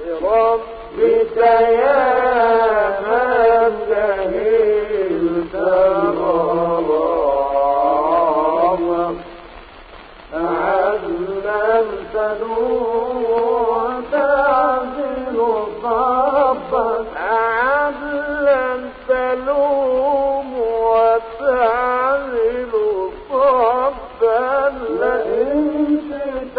بربك يا من جهلت غرامك علمت نور تعزل صبك علمت لوم وتعزل صبا لئن شئت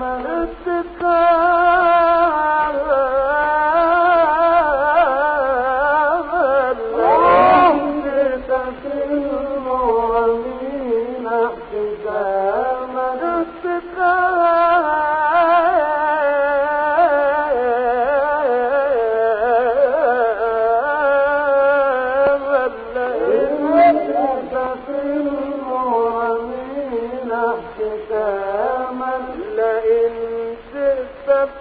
منتك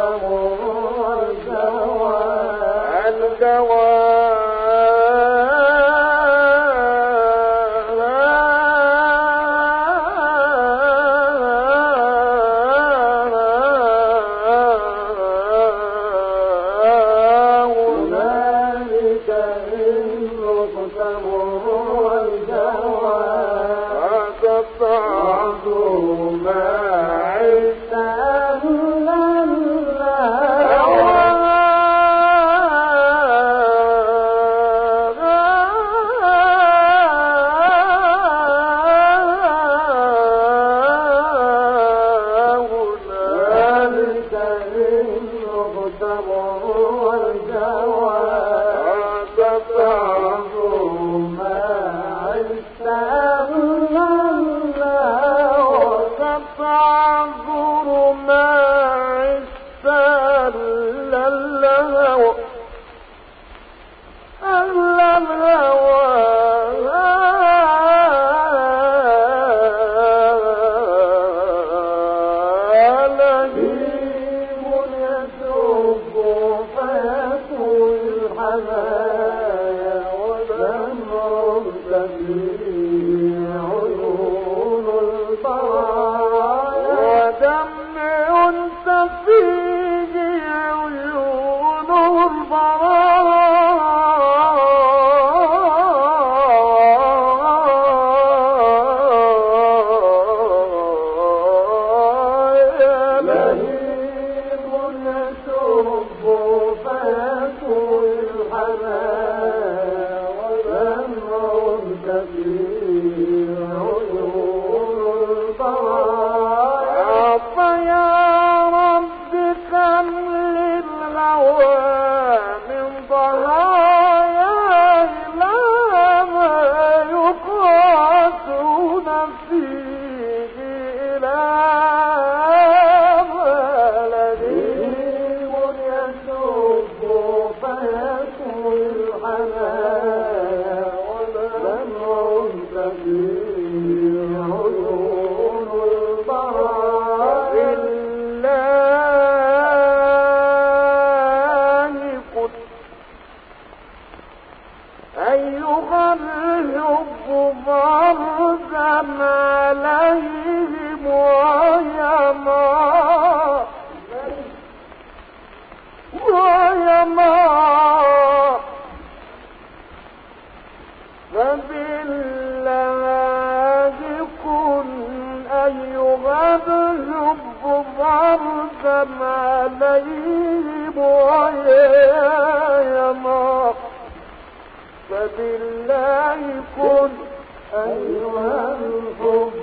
يَعْلَمُونَ الذين ويما فبالله كن أيها الحب